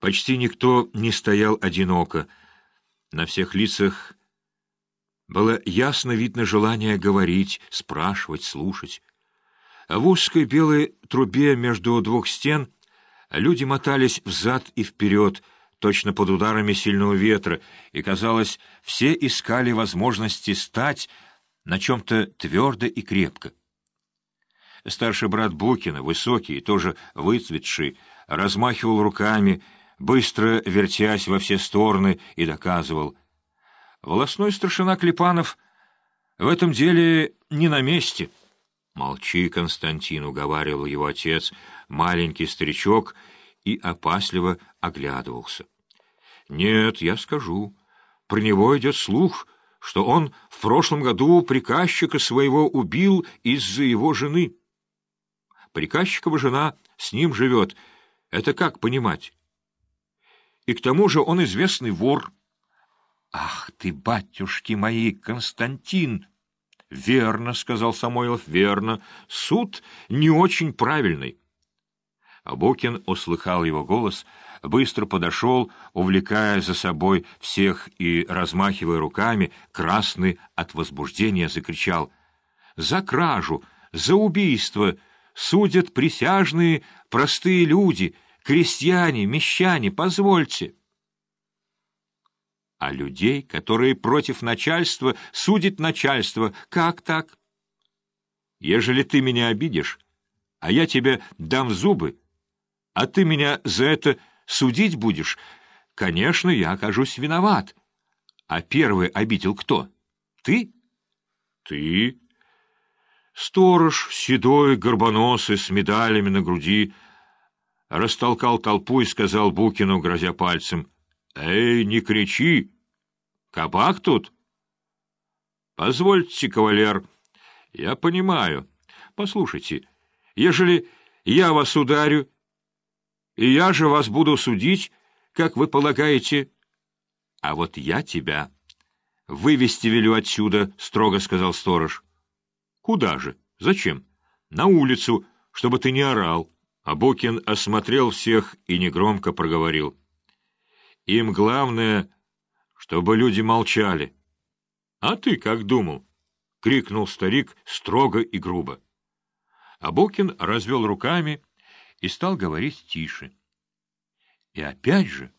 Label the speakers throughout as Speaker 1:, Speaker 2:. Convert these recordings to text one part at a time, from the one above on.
Speaker 1: Почти никто не стоял одиноко. На всех лицах было ясно видно желание говорить, спрашивать, слушать. В узкой белой трубе между двух стен люди мотались взад и вперед, точно под ударами сильного ветра, и, казалось, все искали возможности стать на чем-то твердо и крепко. Старший брат Букина, высокий, тоже выцветший, размахивал руками, быстро вертясь во все стороны, и доказывал. Волосной старшина Клепанов в этом деле не на месте. «Молчи, Константин», — уговаривал его отец, маленький старичок, и опасливо оглядывался. «Нет, я скажу. Про него идет слух, что он в прошлом году приказчика своего убил из-за его жены. Приказчикова жена с ним живет. Это как понимать? И к тому же он известный вор. «Ах ты, батюшки мои, Константин!» «Верно», — сказал Самойлов, — «верно. Суд не очень правильный». Абокин услыхал его голос, быстро подошел, увлекая за собой всех и, размахивая руками, красный от возбуждения закричал. «За кражу! За убийство! Судят присяжные, простые люди!» Крестьяне, мещане, позвольте. А людей, которые против начальства, судит начальство. Как так? Ежели ты меня обидишь, а я тебе дам зубы, а ты меня за это судить будешь, конечно, я окажусь виноват. А первый обидел кто? Ты? Ты. Сторож, седой, горбоносый, с медалями на груди — растолкал толпу и сказал Букину, грозя пальцем, «Эй, не кричи! Кабак тут?» «Позвольте, кавалер, я понимаю. Послушайте, ежели я вас ударю, и я же вас буду судить, как вы полагаете, а вот я тебя вывести велю отсюда, — строго сказал сторож. — Куда же? Зачем? На улицу, чтобы ты не орал. Абукин осмотрел всех и негромко проговорил. «Им главное, чтобы люди молчали». «А ты как думал?» — крикнул старик строго и грубо. Абукин развел руками и стал говорить тише. «И опять же,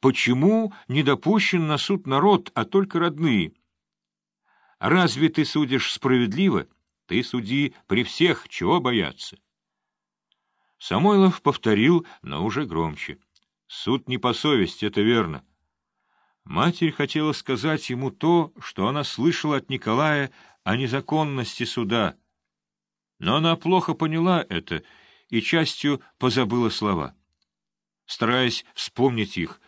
Speaker 1: почему не допущен на суд народ, а только родные? Разве ты судишь справедливо? Ты суди при всех, чего бояться?» Самойлов повторил, но уже громче. Суд не по совести, это верно. Матерь хотела сказать ему то, что она слышала от Николая о незаконности суда. Но она плохо поняла это и частью позабыла слова. Стараясь вспомнить их,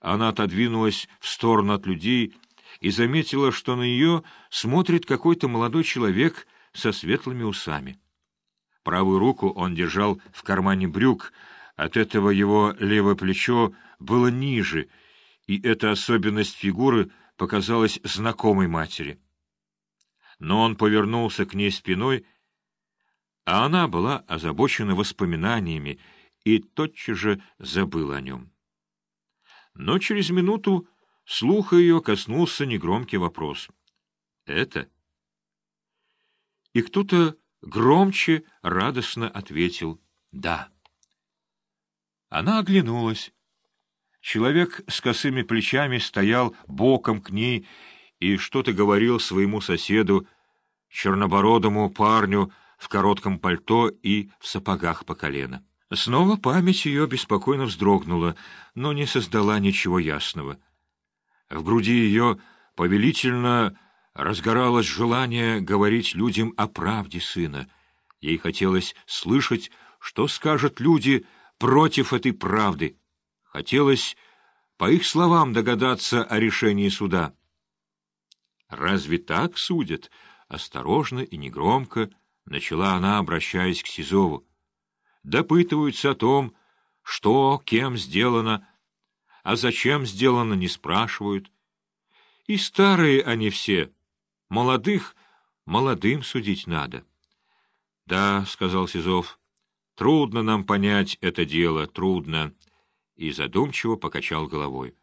Speaker 1: она отодвинулась в сторону от людей и заметила, что на нее смотрит какой-то молодой человек со светлыми усами. Правую руку он держал в кармане брюк, от этого его левое плечо было ниже, и эта особенность фигуры показалась знакомой матери. Но он повернулся к ней спиной, а она была озабочена воспоминаниями и тотчас же забыла о нем. Но через минуту слуха ее коснулся негромкий вопрос. «Это?» И кто-то громче радостно ответил «да». Она оглянулась. Человек с косыми плечами стоял боком к ней и что-то говорил своему соседу, чернобородому парню в коротком пальто и в сапогах по колено. Снова память ее беспокойно вздрогнула, но не создала ничего ясного. В груди ее повелительно разгоралось желание говорить людям о правде сына. Ей хотелось слышать, что скажут люди против этой правды. Хотелось, по их словам, догадаться о решении суда. «Разве так судят?» — осторожно и негромко начала она, обращаясь к Сизову. «Допытываются о том, что, кем сделано, а зачем сделано, не спрашивают. И старые они все — Молодых молодым судить надо. — Да, — сказал Сизов, — трудно нам понять это дело, трудно. и задумчиво покачал головой.